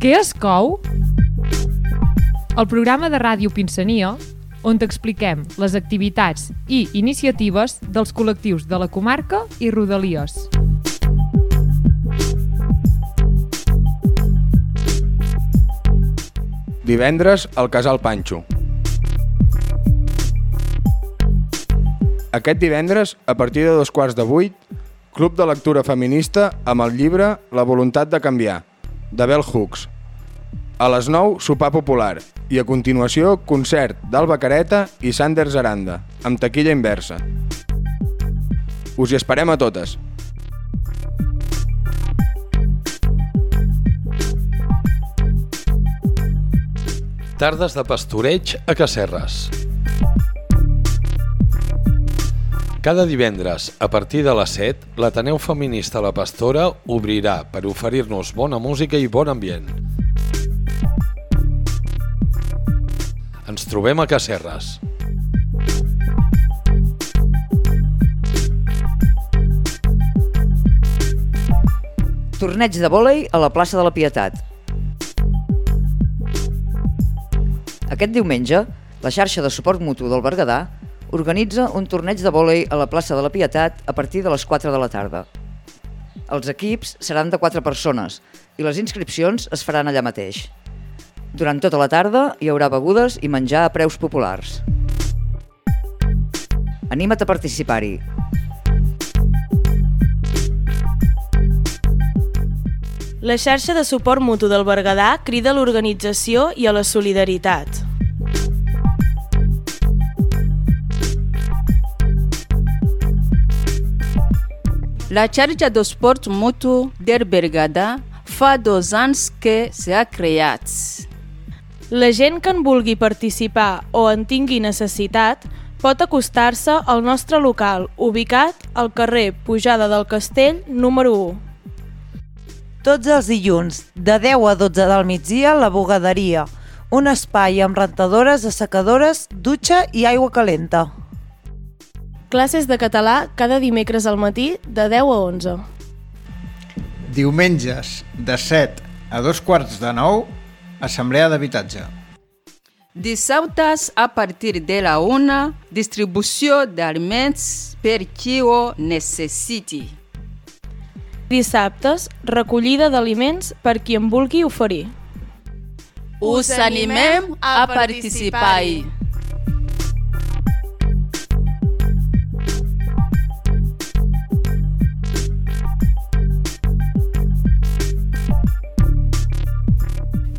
Què es cou? El programa de ràdio Pinsania, on t'expliquem les activitats i iniciatives dels col·lectius de la comarca i Rodalies. Divendres al Casal Panxo. Aquest divendres, a partir de dos quarts de vuit, Club de lectura feminista amb el llibre La voluntat de canviar, de Bell Hooks. A les 9, sopar popular i a continuació concert d'Alba Careta i Sanders Aranda, amb taquilla inversa. Us hi esperem a totes. Tardes de pastoreig a Cacerres. Cada divendres, a partir de les 7, l'Ateneu Feminista La Pastora obrirà per oferir-nos bona música i bon ambient. Ens trobem a Cacerres. Torneig de vòlei a la plaça de la Pietat. Aquest diumenge, la xarxa de suport mutu del Berguedà organitza un torneig de vòlei a la plaça de la Pietat a partir de les 4 de la tarda. Els equips seran de 4 persones i les inscripcions es faran allà mateix. Durant tota la tarda hi haurà begudes i menjar a preus populars. Anima't a participar-hi. La xarxa de suport mutu del Berguedà crida a l'organització i a la solidaritat. La xarxa d'esport mutu del Berguedà fa dos anys que s'ha creat. La gent que en vulgui participar o en tingui necessitat pot acostar-se al nostre local, ubicat al carrer Pujada del Castell, número 1. Tots els dilluns, de 10 a 12 del migdia, la bugaderia. Un espai amb rentadores, assecadores, dutxa i aigua calenta. Classes de català cada dimecres al matí de 10 a 11. Diumenges, de 7 a dos quarts de 9, assemblea d'habitatge. Dissabtes, a partir de la una, distribució d'aliments per qui ho necessiti. Dissabtes, recollida d'aliments per qui en vulgui oferir. Us animem a participar-hi.